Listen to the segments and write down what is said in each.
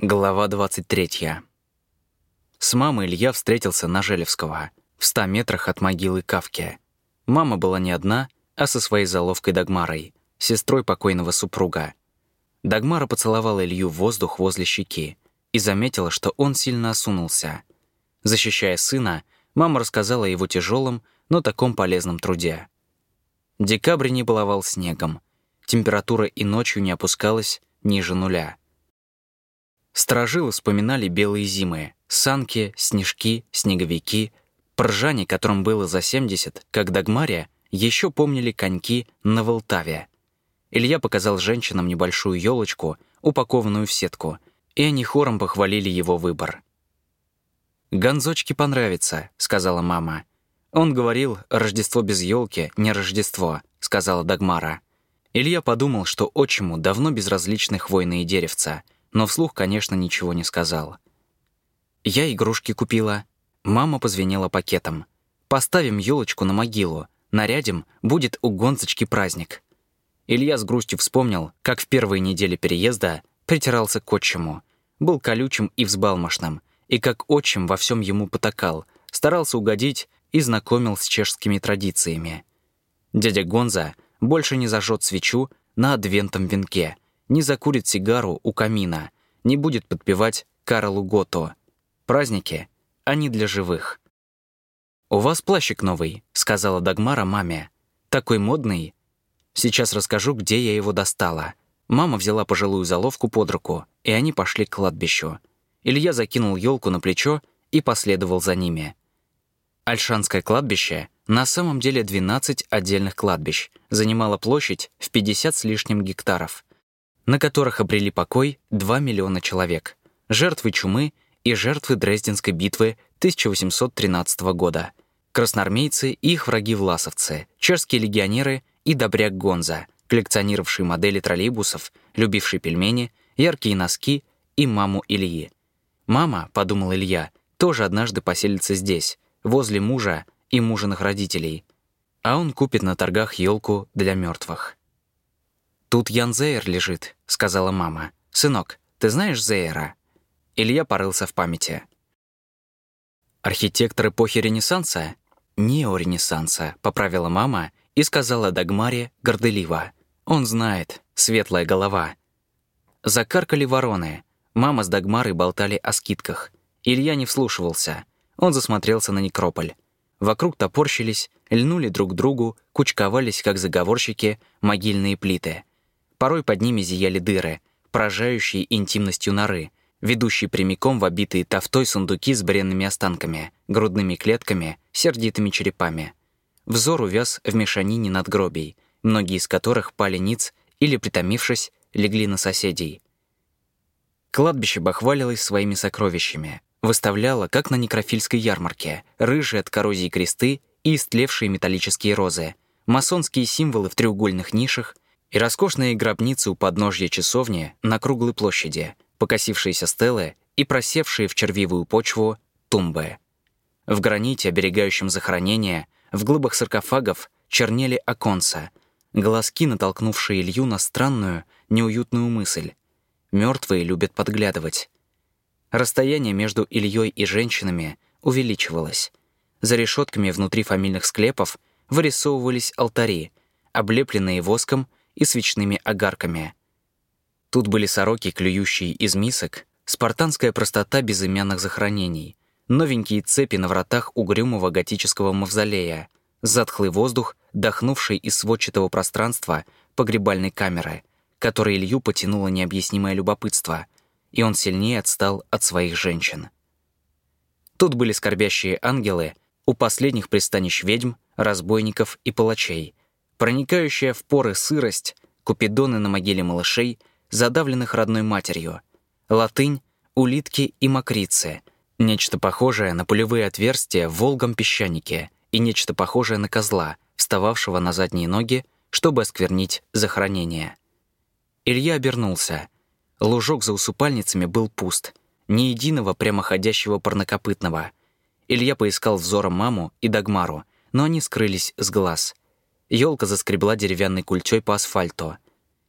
Глава 23. С мамой Илья встретился на Желевского, в ста метрах от могилы Кавки. Мама была не одна, а со своей заловкой Дагмарой, сестрой покойного супруга. Дагмара поцеловала Илью в воздух возле щеки и заметила, что он сильно осунулся. Защищая сына, мама рассказала о его тяжелом, но таком полезном труде. Декабрь не баловал снегом. Температура и ночью не опускалась ниже нуля. Сторожилы вспоминали белые зимы, санки, снежки, снеговики, пржане, которым было за 70, как Дагмария, еще помнили коньки на Волтаве. Илья показал женщинам небольшую елочку, упакованную в сетку, и они хором похвалили его выбор. «Гонзочке понравится», — сказала мама. «Он говорил, Рождество без елки не Рождество», — сказала Дагмара. Илья подумал, что отчиму давно безразличны хвойные деревца — но вслух, конечно, ничего не сказал. Я игрушки купила. Мама позвенела пакетом. Поставим елочку на могилу. Нарядим, будет у гонцочки праздник. Илья с грустью вспомнил, как в первые недели переезда притирался к отчиму. Был колючим и взбалмошным, и как отчим во всем ему потакал, старался угодить и знакомил с чешскими традициями. Дядя Гонза больше не зажжет свечу на адвентом венке — не закурит сигару у камина, не будет подпевать Карлу Гото. Праздники, они для живых. «У вас плащик новый», — сказала Дагмара маме. «Такой модный». Сейчас расскажу, где я его достала. Мама взяла пожилую заловку под руку, и они пошли к кладбищу. Илья закинул елку на плечо и последовал за ними. Альшанское кладбище на самом деле 12 отдельных кладбищ, занимало площадь в 50 с лишним гектаров на которых обрели покой 2 миллиона человек, жертвы чумы и жертвы Дрезденской битвы 1813 года, красноармейцы и их враги-власовцы, чешские легионеры и добряк Гонза, коллекционировавший модели троллейбусов, любивший пельмени, яркие носки и маму Ильи. «Мама», — подумал Илья, — «тоже однажды поселится здесь, возле мужа и мужиных родителей, а он купит на торгах елку для мертвых. «Тут Ян Зейер лежит», — сказала мама. «Сынок, ты знаешь Зейера?» Илья порылся в памяти. «Архитектор эпохи Ренессанса?» «Неоренессанса», — поправила мама и сказала Дагмаре горделиво. «Он знает, светлая голова». Закаркали вороны. Мама с Дагмарой болтали о скидках. Илья не вслушивался. Он засмотрелся на некрополь. Вокруг топорщились, льнули друг к другу, кучковались, как заговорщики, могильные плиты. Порой под ними зияли дыры, поражающие интимностью норы, ведущие прямиком в обитые тафтой сундуки с бренными останками, грудными клетками, сердитыми черепами. Взор увяз в мешанине надгробий, многие из которых пали ниц или, притомившись, легли на соседей. Кладбище бахвалилось своими сокровищами, выставляло, как на некрофильской ярмарке, рыжие от коррозии кресты и истлевшие металлические розы, масонские символы в треугольных нишах — и роскошные гробницы у подножья часовни на круглой площади, покосившиеся стелы и просевшие в червивую почву тумбы. В граните, оберегающем захоронение, в глыбах саркофагов чернели оконца, глазки, натолкнувшие Илью на странную, неуютную мысль. Мертвые любят подглядывать. Расстояние между Ильей и женщинами увеличивалось. За решетками внутри фамильных склепов вырисовывались алтари, облепленные воском и свечными огарками. Тут были сороки, клюющие из мисок, спартанская простота безымянных захоронений, новенькие цепи на вратах угрюмого готического мавзолея, затхлый воздух, дохнувший из сводчатого пространства погребальной камеры, которой Илью потянуло необъяснимое любопытство, и он сильнее отстал от своих женщин. Тут были скорбящие ангелы, у последних пристанищ ведьм, разбойников и палачей, проникающая в поры сырость, купидоны на могиле малышей, задавленных родной матерью, латынь, улитки и мокрицы, нечто похожее на пулевые отверстия в волгом песчанике и нечто похожее на козла, встававшего на задние ноги, чтобы осквернить захоронение. Илья обернулся. Лужок за усыпальницами был пуст, ни единого прямоходящего парнокопытного. Илья поискал взором маму и Дагмару, но они скрылись с глаз. Елка заскребла деревянной культей по асфальту.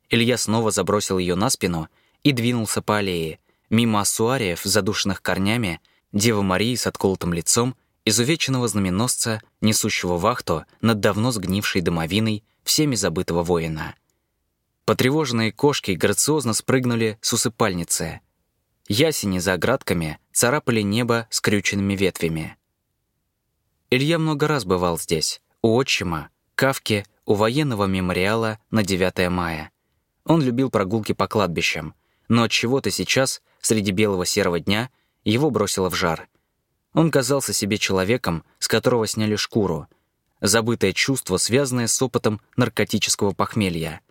Илья снова забросил ее на спину и двинулся по аллее, Мимо ассуариев, задушенных корнями, Девы Марии с отколотым лицом, изувеченного знаменосца, несущего вахту над давно сгнившей домовиной всеми забытого воина. Потревоженные кошки грациозно спрыгнули с усыпальницы. Ясени за оградками царапали небо скрюченными ветвями. Илья много раз бывал здесь, у отчима, Кавки, у военного мемориала на 9 мая. Он любил прогулки по кладбищам, но от чего то сейчас, среди белого серого дня, его бросило в жар. Он казался себе человеком, с которого сняли шкуру. Забытое чувство, связанное с опытом наркотического похмелья.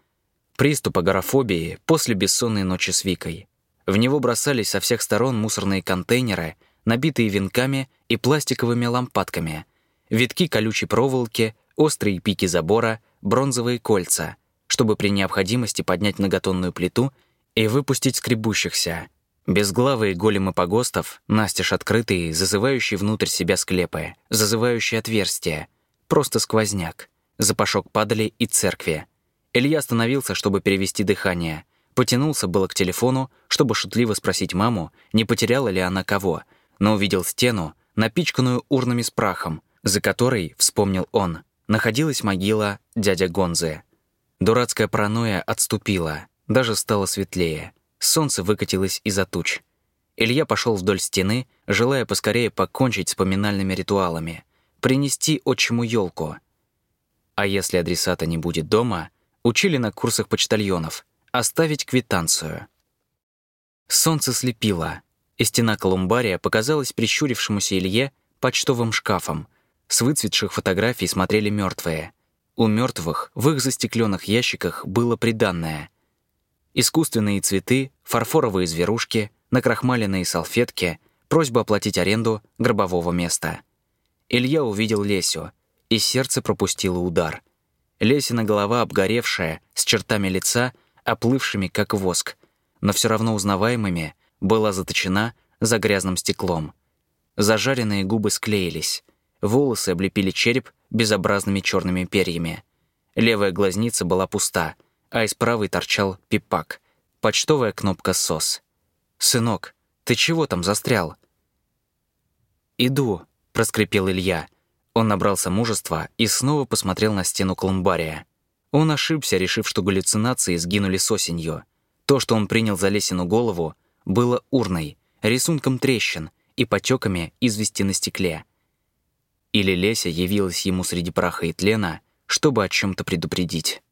Приступ агорафобии после бессонной ночи с Викой. В него бросались со всех сторон мусорные контейнеры, набитые венками и пластиковыми лампадками, витки колючей проволоки, острые пики забора, бронзовые кольца, чтобы при необходимости поднять многотонную плиту и выпустить скребущихся, Безглавые големы погостов, настежь открытые, зазывающие внутрь себя склепы, зазывающие отверстия. Просто сквозняк. Запашок падали и церкви. Илья остановился, чтобы перевести дыхание. Потянулся было к телефону, чтобы шутливо спросить маму, не потеряла ли она кого, но увидел стену, напичканную урнами с прахом, за которой, вспомнил он, находилась могила дядя Гонзы. Дурацкая паранойя отступила, даже стало светлее. Солнце выкатилось из-за туч. Илья пошел вдоль стены, желая поскорее покончить с поминальными ритуалами, принести отчиму елку. А если адресата не будет дома, учили на курсах почтальонов оставить квитанцию. Солнце слепило, и стена колумбария показалась прищурившемуся Илье почтовым шкафом. С выцветших фотографий смотрели мертвые. У мертвых в их застекленных ящиках было приданное — Искусственные цветы, фарфоровые зверушки, накрахмаленные салфетки, просьба оплатить аренду гробового места. Илья увидел Лесю, и сердце пропустило удар. Лесина голова обгоревшая, с чертами лица, оплывшими как воск, но все равно узнаваемыми, была заточена за грязным стеклом. Зажаренные губы склеились, волосы облепили череп безобразными черными перьями. Левая глазница была пуста — а из правой торчал пипак, почтовая кнопка «СОС». «Сынок, ты чего там застрял?» «Иду», — проскрипел Илья. Он набрался мужества и снова посмотрел на стену колумбария. Он ошибся, решив, что галлюцинации сгинули с осенью. То, что он принял за Лесину голову, было урной, рисунком трещин и потеками извести на стекле. Или Леся явилась ему среди праха и тлена, чтобы о чем то предупредить.